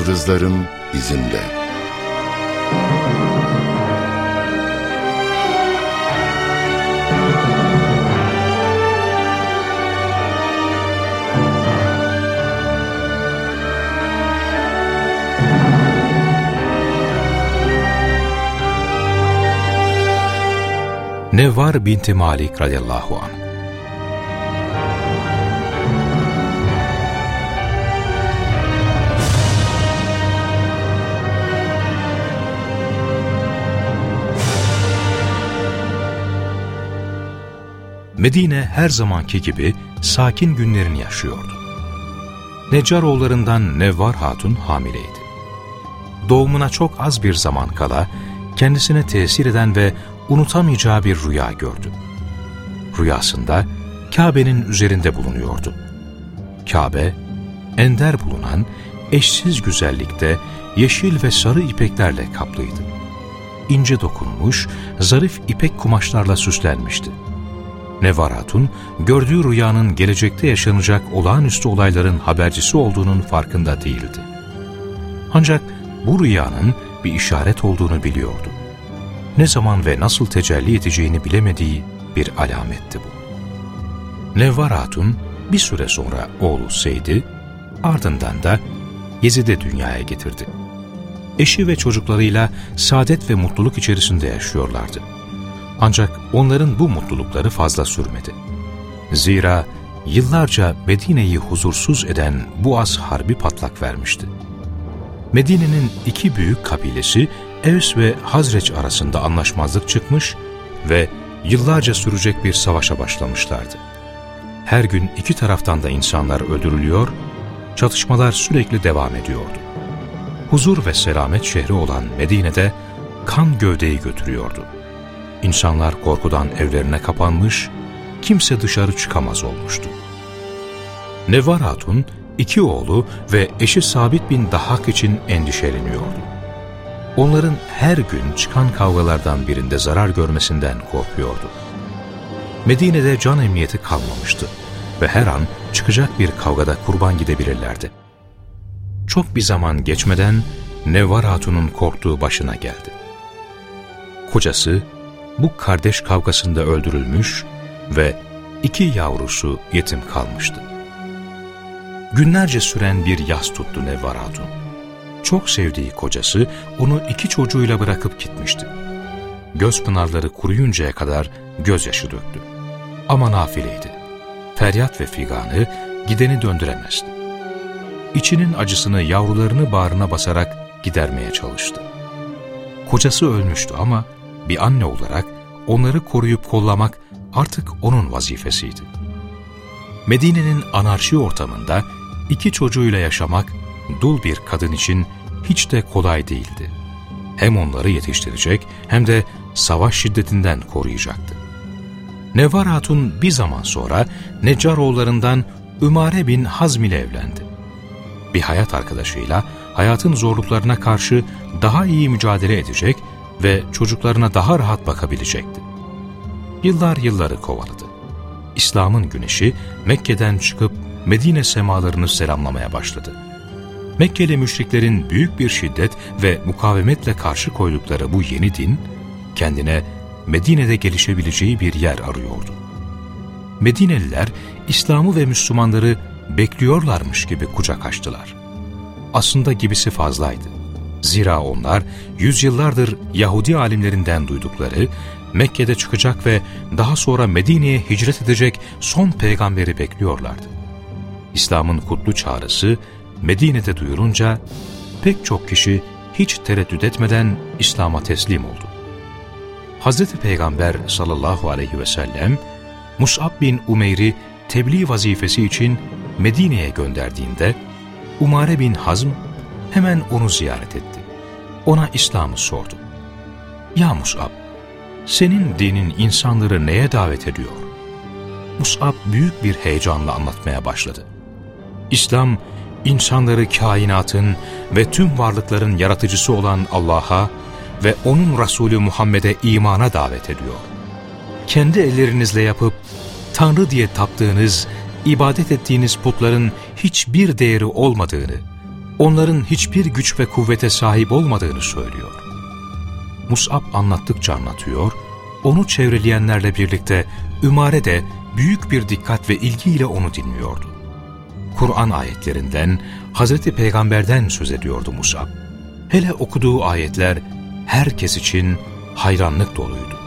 yıldızların izinde. Nevvar binti Malik radıyallahu anh Medine her zamanki gibi sakin günlerini yaşıyordu. Neccaroğullarından Nevvar Hatun hamileydi. Doğumuna çok az bir zaman kala kendisine tesir eden ve unutamayacağı bir rüya gördü. Rüyasında Kabe'nin üzerinde bulunuyordu. Kabe, ender bulunan eşsiz güzellikte yeşil ve sarı ipeklerle kaplıydı. İnce dokunmuş, zarif ipek kumaşlarla süslenmişti. Nevar Hatun, gördüğü rüyanın gelecekte yaşanacak olağanüstü olayların habercisi olduğunun farkında değildi. Ancak bu rüyanın bir işaret olduğunu biliyordu. Ne zaman ve nasıl tecelli edeceğini bilemediği bir alametti bu. Nevvar Hatun bir süre sonra oğlu Seyd'i, ardından da Yezid'i dünyaya getirdi. Eşi ve çocuklarıyla saadet ve mutluluk içerisinde yaşıyorlardı. Ancak onların bu mutlulukları fazla sürmedi. Zira yıllarca Medine'yi huzursuz eden Buaz Harbi patlak vermişti. Medine'nin iki büyük kabilesi Evs ve Hazreç arasında anlaşmazlık çıkmış ve yıllarca sürecek bir savaşa başlamışlardı. Her gün iki taraftan da insanlar öldürülüyor, çatışmalar sürekli devam ediyordu. Huzur ve selamet şehri olan Medine'de kan gövdeyi götürüyordu. İnsanlar korkudan evlerine kapanmış, kimse dışarı çıkamaz olmuştu. Nevar Hatun, iki oğlu ve eşi Sabit bin Dahak için endişeleniyordu. Onların her gün çıkan kavgalardan birinde zarar görmesinden korkuyordu. Medine'de can emniyeti kalmamıştı ve her an çıkacak bir kavgada kurban gidebilirlerdi. Çok bir zaman geçmeden Nevvar Hatun'un korktuğu başına geldi. Kocası bu kardeş kavgasında öldürülmüş ve iki yavrusu yetim kalmıştı. Günlerce süren bir yas tuttu Nevvar. Çok sevdiği kocası onu iki çocuğuyla bırakıp gitmişti. Göz pınarları kuruyuncaya kadar gözyaşı döktü. Ama nafileydi. Feryat ve figanı gideni döndüremezdi. İçinin acısını yavrularını bağrına basarak gidermeye çalıştı. Kocası ölmüştü ama bir anne olarak onları koruyup kollamak artık onun vazifesiydi. Medine'nin anarşi ortamında iki çocuğuyla yaşamak dul bir kadın için hiç de kolay değildi. Hem onları yetiştirecek hem de savaş şiddetinden koruyacaktı. Nevar Hatun bir zaman sonra Neccaroğullarından Ümare bin Hazm ile evlendi. Bir hayat arkadaşıyla hayatın zorluklarına karşı daha iyi mücadele edecek ve çocuklarına daha rahat bakabilecekti. Yıllar yılları kovaladı. İslam'ın güneşi Mekke'den çıkıp Medine semalarını selamlamaya başladı. Mekkeli müşriklerin büyük bir şiddet ve mukavemetle karşı koydukları bu yeni din, kendine Medine'de gelişebileceği bir yer arıyordu. Medineliler İslam'ı ve Müslümanları bekliyorlarmış gibi kucak açtılar. Aslında gibisi fazlaydı. Zira onlar yüzyıllardır Yahudi alimlerinden duydukları, Mekke'de çıkacak ve daha sonra Medine'ye hicret edecek son peygamberi bekliyorlardı. İslam'ın kutlu çağrısı Medine'de duyurunca pek çok kişi hiç tereddüt etmeden İslam'a teslim oldu. Hz. Peygamber sallallahu aleyhi ve sellem Mus'ab bin Umeyr'i tebliğ vazifesi için Medine'ye gönderdiğinde Umare bin Hazm hemen onu ziyaret etti. Ona İslam'ı sordu. Ya Mus'ab, senin dinin insanları neye davet ediyor? Mus'ab büyük bir heyecanla anlatmaya başladı. İslam, insanları kainatın ve tüm varlıkların yaratıcısı olan Allah'a ve O'nun Resulü Muhammed'e imana davet ediyor. Kendi ellerinizle yapıp Tanrı diye taptığınız, ibadet ettiğiniz putların hiçbir değeri olmadığını, onların hiçbir güç ve kuvvete sahip olmadığını söylüyor. Mus'ab anlattıkça anlatıyor, onu çevreleyenlerle birlikte Ümare de büyük bir dikkat ve ilgiyle onu dinliyordu. Kur'an ayetlerinden, Hazreti Peygamber'den söz ediyordu Musab. Hele okuduğu ayetler herkes için hayranlık doluydu.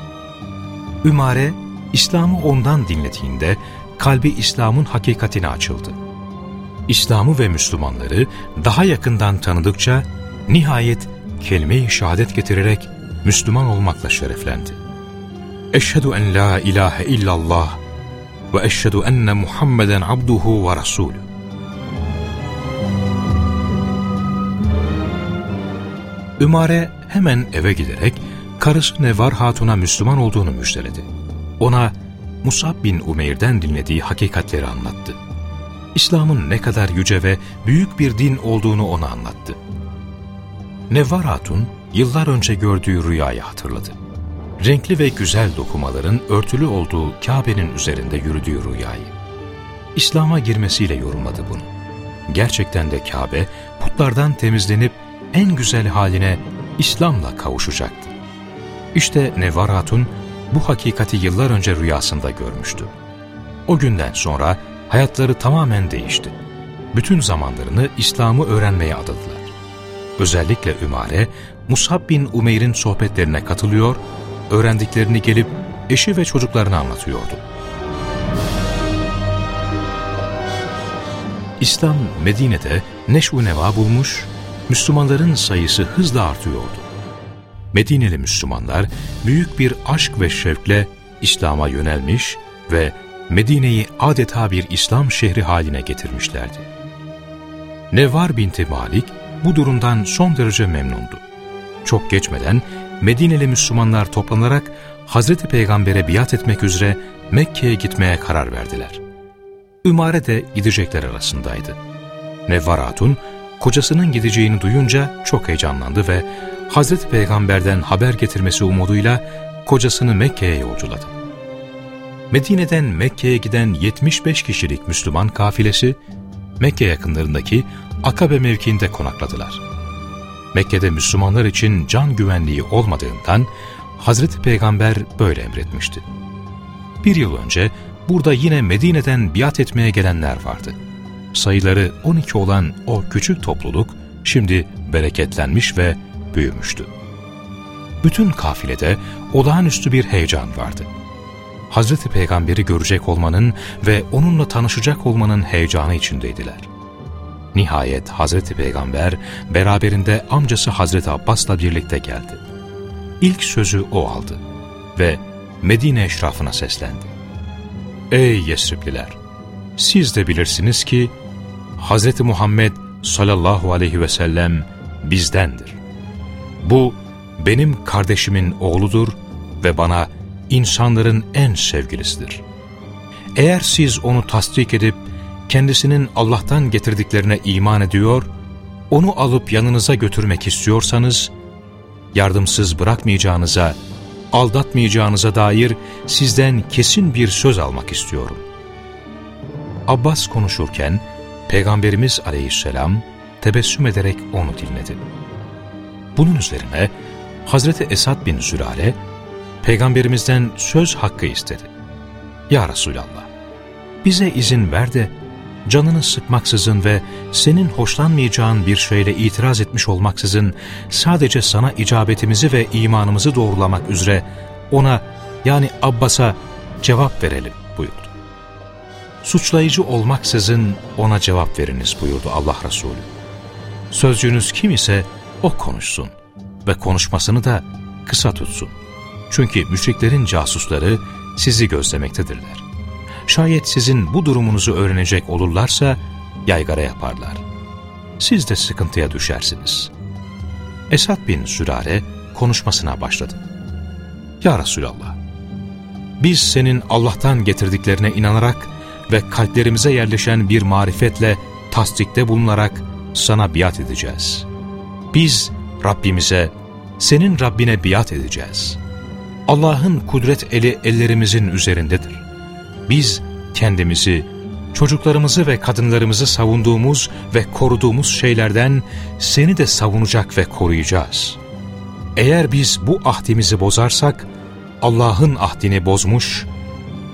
Ümare, İslam'ı ondan dinlediğinde kalbi İslam'ın hakikatine açıldı. İslam'ı ve Müslümanları daha yakından tanıdıkça nihayet kelime-i şehadet getirerek Müslüman olmakla şereflendi. Eşhedü en la ilahe illallah ve eşhedü enne Muhammeden abduhu ve rasulü. Ümare hemen eve giderek karısı Nevar Hatun'a Müslüman olduğunu müjdeledi. Ona Musab bin Umeyr'den dinlediği hakikatleri anlattı. İslam'ın ne kadar yüce ve büyük bir din olduğunu ona anlattı. Nevvar Hatun yıllar önce gördüğü rüyayı hatırladı. Renkli ve güzel dokumaların örtülü olduğu Kabe'nin üzerinde yürüdüğü rüyayı. İslam'a girmesiyle yorumladı bunu. Gerçekten de Kabe putlardan temizlenip en güzel haline İslam'la kavuşacaktı. İşte Nevar Hatun bu hakikati yıllar önce rüyasında görmüştü. O günden sonra hayatları tamamen değişti. Bütün zamanlarını İslam'ı öğrenmeye adadılar. Özellikle Ümare, Musab bin Umeyr'in sohbetlerine katılıyor, öğrendiklerini gelip eşi ve çocuklarına anlatıyordu. İslam Medine'de neşu neva bulmuş, Müslümanların sayısı hızla artıyordu. Medineli Müslümanlar büyük bir aşk ve şevkle İslam'a yönelmiş ve Medine'yi adeta bir İslam şehri haline getirmişlerdi. Nevar binti Malik bu durumdan son derece memnundu. Çok geçmeden Medineli Müslümanlar toplanarak Hazreti Peygamber'e biat etmek üzere Mekke'ye gitmeye karar verdiler. Ümare de gidecekler arasındaydı. Nevvar Hatun, kocasının gideceğini duyunca çok heyecanlandı ve Hazreti Peygamber'den haber getirmesi umuduyla kocasını Mekke'ye yolculadı. Medine'den Mekke'ye giden 75 kişilik Müslüman kafilesi, Mekke yakınlarındaki Akabe mevkiinde konakladılar. Mekke'de Müslümanlar için can güvenliği olmadığından Hazreti Peygamber böyle emretmişti. Bir yıl önce burada yine Medine'den biat etmeye gelenler vardı. Sayıları 12 olan o küçük topluluk şimdi bereketlenmiş ve büyümüştü. Bütün kafilede olağanüstü bir heyecan vardı. Hazreti Peygamber'i görecek olmanın ve onunla tanışacak olmanın heyecanı içindeydiler. Nihayet Hazreti Peygamber beraberinde amcası Hazreti Abbas'la birlikte geldi. İlk sözü o aldı ve Medine eşrafına seslendi. Ey Yesripliler! Siz de bilirsiniz ki Hazreti Muhammed sallallahu aleyhi ve sellem bizdendir. Bu benim kardeşimin oğludur ve bana insanların en sevgilisidir. Eğer siz onu tasdik edip kendisinin Allah'tan getirdiklerine iman ediyor, onu alıp yanınıza götürmek istiyorsanız, yardımsız bırakmayacağınıza, aldatmayacağınıza dair sizden kesin bir söz almak istiyorum. Abbas konuşurken, Peygamberimiz aleyhisselam tebessüm ederek onu dinledi. Bunun üzerine Hazreti Esad bin Zürare, Peygamberimizden söz hakkı istedi. Ya Resulallah, bize izin ver de canını sıkmaksızın ve senin hoşlanmayacağın bir şeyle itiraz etmiş olmaksızın sadece sana icabetimizi ve imanımızı doğrulamak üzere ona yani Abbas'a cevap verelim buyurdu. Suçlayıcı olmaksızın ona cevap veriniz buyurdu Allah Resulü. Sözcüğünüz kim ise o konuşsun ve konuşmasını da kısa tutsun. Çünkü müşriklerin casusları sizi gözlemektedirler. Şayet sizin bu durumunuzu öğrenecek olurlarsa yaygara yaparlar. Siz de sıkıntıya düşersiniz. Esad bin Sürare konuşmasına başladı. Ya Resulallah, biz senin Allah'tan getirdiklerine inanarak ve kalplerimize yerleşen bir marifetle tasdikte bulunarak sana biat edeceğiz. Biz Rabbimize, senin Rabbine biat edeceğiz. Allah'ın kudret eli ellerimizin üzerindedir. Biz kendimizi çocuklarımızı ve kadınlarımızı savunduğumuz ve koruduğumuz şeylerden seni de savunacak ve koruyacağız. Eğer biz bu ahdimizi bozarsak, Allah'ın ahdini bozmuş,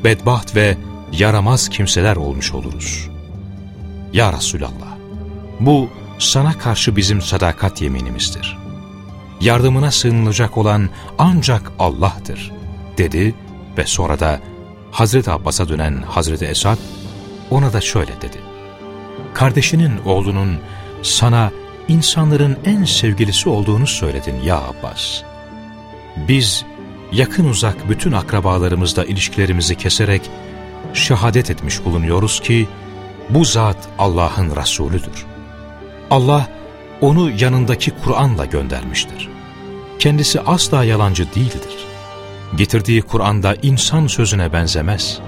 bedbaht ve yaramaz kimseler olmuş oluruz. Ya Resulallah, bu sana karşı bizim sadakat yeminimizdir. Yardımına sığınılacak olan ancak Allah'tır, dedi ve sonra da Hazreti Abbas'a dönen Hazreti Esad, ona da şöyle dedi. Kardeşinin oğlunun sana insanların en sevgilisi olduğunu söyledin ya Abbas. Biz yakın uzak bütün akrabalarımızla ilişkilerimizi keserek şehadet etmiş bulunuyoruz ki bu zat Allah'ın Resulüdür. Allah onu yanındaki Kur'an'la göndermiştir. Kendisi asla yalancı değildir. Getirdiği Kur'an'da insan sözüne benzemez.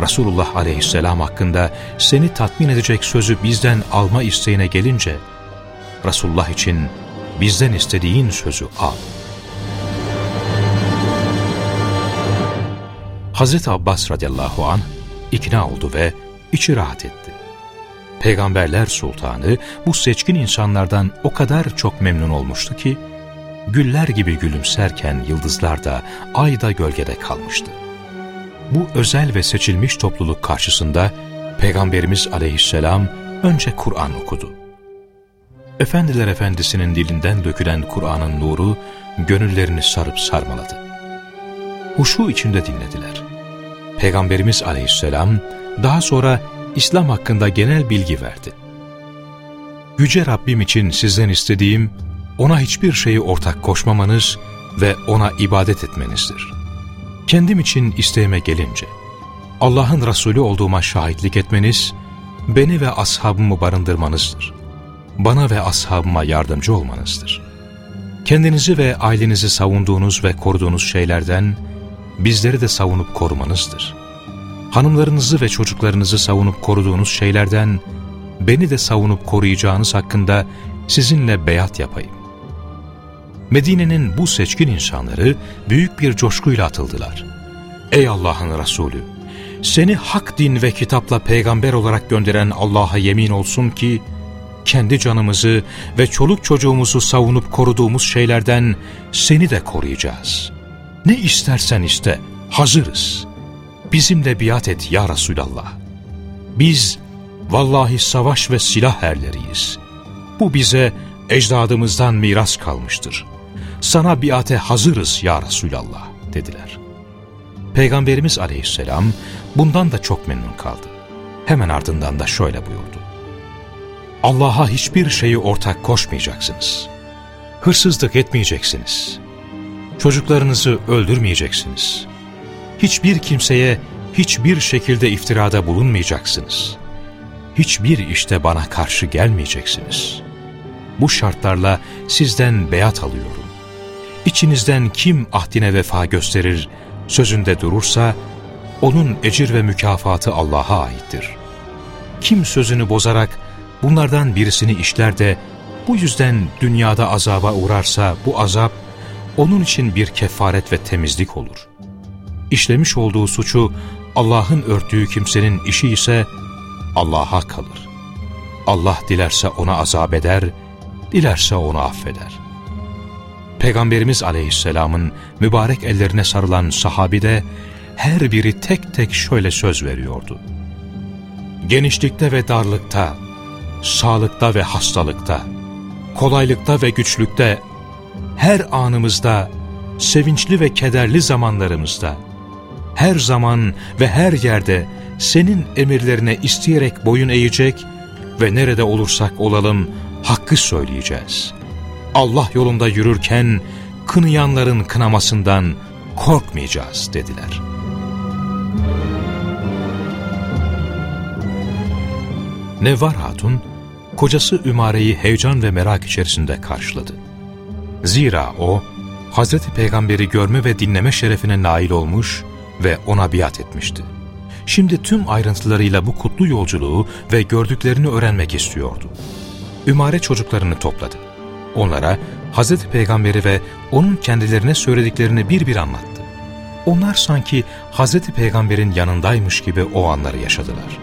Resulullah aleyhisselam hakkında seni tatmin edecek sözü bizden alma isteğine gelince, Resulullah için bizden istediğin sözü al. Hazreti Abbas radıyallahu an ikna oldu ve içi rahat etti. Peygamberler Sultanı bu seçkin insanlardan o kadar çok memnun olmuştu ki, güller gibi gülümserken yıldızlar da ayda gölgede kalmıştı. Bu özel ve seçilmiş topluluk karşısında Peygamberimiz aleyhisselam önce Kur'an okudu. Efendiler Efendisi'nin dilinden dökülen Kur'an'ın nuru gönüllerini sarıp sarmaladı. Huşu içinde dinlediler. Peygamberimiz aleyhisselam daha sonra İslam hakkında genel bilgi verdi. Yüce Rabbim için sizden istediğim, ona hiçbir şeyi ortak koşmamanız ve ona ibadet etmenizdir. Kendim için isteğime gelince, Allah'ın Resulü olduğuma şahitlik etmeniz, beni ve ashabımı barındırmanızdır. Bana ve ashabıma yardımcı olmanızdır. Kendinizi ve ailenizi savunduğunuz ve koruduğunuz şeylerden, bizleri de savunup korumanızdır. Hanımlarınızı ve çocuklarınızı savunup koruduğunuz şeylerden, beni de savunup koruyacağınız hakkında sizinle beyat yapayım. Medine'nin bu seçkin insanları büyük bir coşkuyla atıldılar. Ey Allah'ın Resulü! Seni hak din ve kitapla peygamber olarak gönderen Allah'a yemin olsun ki, kendi canımızı ve çoluk çocuğumuzu savunup koruduğumuz şeylerden seni de koruyacağız. Ne istersen iste, hazırız. Bizimle biat et ya Resulallah. Biz vallahi savaş ve silah erleriyiz. Bu bize ecdadımızdan miras kalmıştır. Sana biate hazırız ya Resulallah dediler. Peygamberimiz aleyhisselam bundan da çok memnun kaldı. Hemen ardından da şöyle buyurdu. Allah'a hiçbir şeyi ortak koşmayacaksınız. Hırsızlık etmeyeceksiniz. Çocuklarınızı öldürmeyeceksiniz. Hiçbir kimseye hiçbir şekilde iftirada bulunmayacaksınız. Hiçbir işte bana karşı gelmeyeceksiniz. Bu şartlarla sizden beyat alıyorum. İçinizden kim ahdine vefa gösterir, sözünde durursa, onun ecir ve mükafatı Allah'a aittir. Kim sözünü bozarak bunlardan birisini işler de bu yüzden dünyada azaba uğrarsa bu azap onun için bir kefaret ve temizlik olur. İşlemiş olduğu suçu Allah'ın örttüğü kimsenin işi ise Allah'a kalır. Allah dilerse ona azap eder, dilerse onu affeder. Peygamberimiz aleyhisselamın mübarek ellerine sarılan sahabi de her biri tek tek şöyle söz veriyordu. Genişlikte ve darlıkta, sağlıkta ve hastalıkta, kolaylıkta ve güçlükte, her anımızda, sevinçli ve kederli zamanlarımızda, her zaman ve her yerde senin emirlerine isteyerek boyun eğecek ve nerede olursak olalım hakkı söyleyeceğiz. Allah yolunda yürürken kınayanların kınamasından korkmayacağız dediler. Nevvar Hatun, kocası Ümare'yi heyecan ve merak içerisinde karşıladı. Zira o, Hazreti Peygamber'i görme ve dinleme şerefine nail olmuş ve ona biat etmişti. Şimdi tüm ayrıntılarıyla bu kutlu yolculuğu ve gördüklerini öğrenmek istiyordu. Ümare çocuklarını topladı. Onlara Hazreti Peygamber'i ve onun kendilerine söylediklerini bir bir anlattı. Onlar sanki Hazreti Peygamber'in yanındaymış gibi o anları yaşadılar.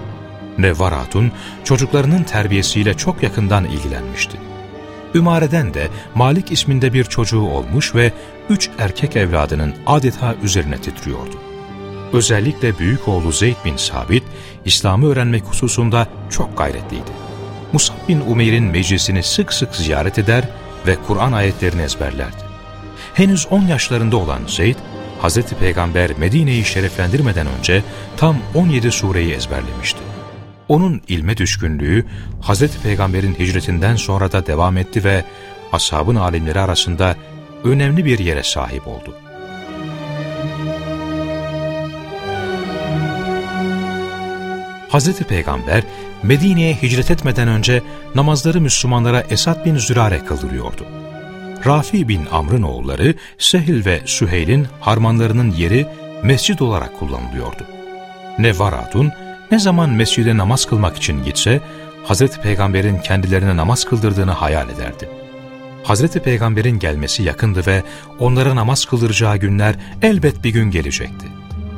Nevvar Hatun çocuklarının terbiyesiyle çok yakından ilgilenmişti. Ümare'den de Malik isminde bir çocuğu olmuş ve üç erkek evladının adeta üzerine titriyordu. Özellikle büyük oğlu Zeyd bin Sabit, İslam'ı öğrenmek hususunda çok gayretliydi. Musab bin Umeyr'in meclisini sık sık ziyaret eder ve Kur'an ayetlerini ezberlerdi. Henüz 10 yaşlarında olan Zeyd, Hz. Peygamber Medine'yi şereflendirmeden önce tam 17 sureyi ezberlemişti. Onun ilme düşkünlüğü Hz. Peygamber'in hicretinden sonra da devam etti ve ashabın alimleri arasında önemli bir yere sahip oldu. Hz. Peygamber Medine'ye hicret etmeden önce namazları Müslümanlara Esad bin Zürare kıldırıyordu. Rafi bin Amr'ın oğulları Sehil ve Süheyl'in harmanlarının yeri mescid olarak kullanılıyordu. Nevvar Hatun ne zaman mescide namaz kılmak için gitse, Hazreti Peygamber'in kendilerine namaz kıldırdığını hayal ederdi. Hazreti Peygamber'in gelmesi yakındı ve onlara namaz kıldıracağı günler elbet bir gün gelecekti.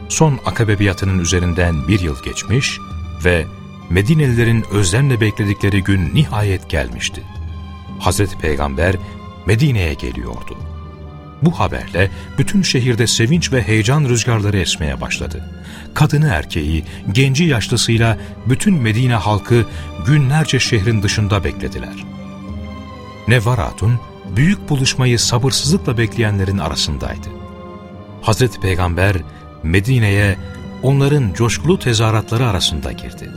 Son akabe biatının üzerinden bir yıl geçmiş ve Medinelilerin özlemle bekledikleri gün nihayet gelmişti. Hazreti Peygamber Medine'ye geliyordu. Bu haberle bütün şehirde sevinç ve heyecan rüzgarları esmeye başladı. Kadını erkeği, genci yaşlısıyla bütün Medine halkı günlerce şehrin dışında beklediler. Nevvar Hatun, büyük buluşmayı sabırsızlıkla bekleyenlerin arasındaydı. Hazreti Peygamber Medine'ye onların coşkulu tezahüratları arasında girdi.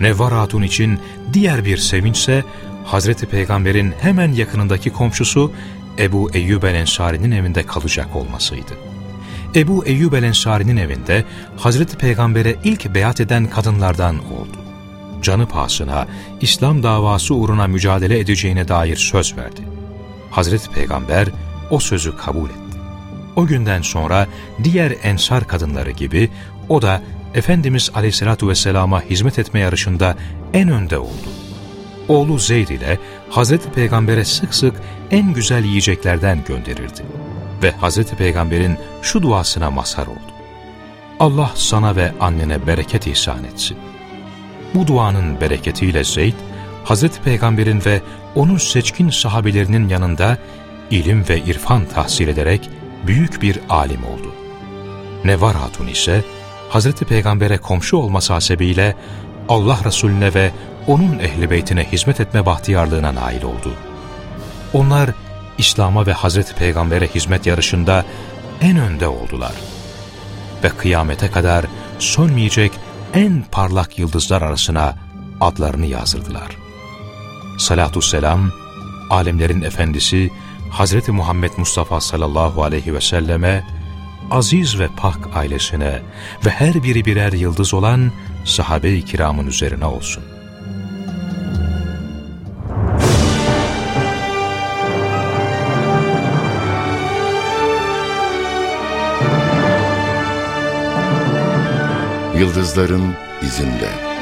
Nevvar Hatun için diğer bir sevinçse Hazreti Peygamber'in hemen yakınındaki komşusu Ebu Eyyub el-Ensari'nin evinde kalacak olmasıydı. Ebu Eyyub el-Ensari'nin evinde Hazreti Peygamber'e ilk beyat eden kadınlardan oldu. Canı pahasına İslam davası uğruna mücadele edeceğine dair söz verdi. Hazreti Peygamber o sözü kabul etti. O günden sonra diğer ensar kadınları gibi o da Efendimiz Aleyhisselatü Vesselam'a hizmet etme yarışında en önde oldu. Oğlu Zeyd ile Hazreti Peygamber'e sık sık en güzel yiyeceklerden gönderirdi. Ve Hazreti Peygamber'in şu duasına mazhar oldu. Allah sana ve annene bereket ihsan etsin. Bu duanın bereketiyle Zeyd, Hazreti Peygamber'in ve onun seçkin sahabelerinin yanında ilim ve irfan tahsil ederek büyük bir alim oldu. Nevar Hatun ise Hazreti Peygamber'e komşu olması hasebiyle Allah Resulüne ve onun ehli beytine hizmet etme bahtiyarlığına nail oldu. Onlar İslam'a ve Hazreti Peygamber'e hizmet yarışında en önde oldular. Ve kıyamete kadar sönmeyecek en parlak yıldızlar arasına adlarını yazdırdılar. Salatü selam, alemlerin efendisi Hazreti Muhammed Mustafa sallallahu aleyhi ve selleme, aziz ve pak ailesine ve her biri birer yıldız olan sahabe-i kiramın üzerine olsun. Yıldızların izinde.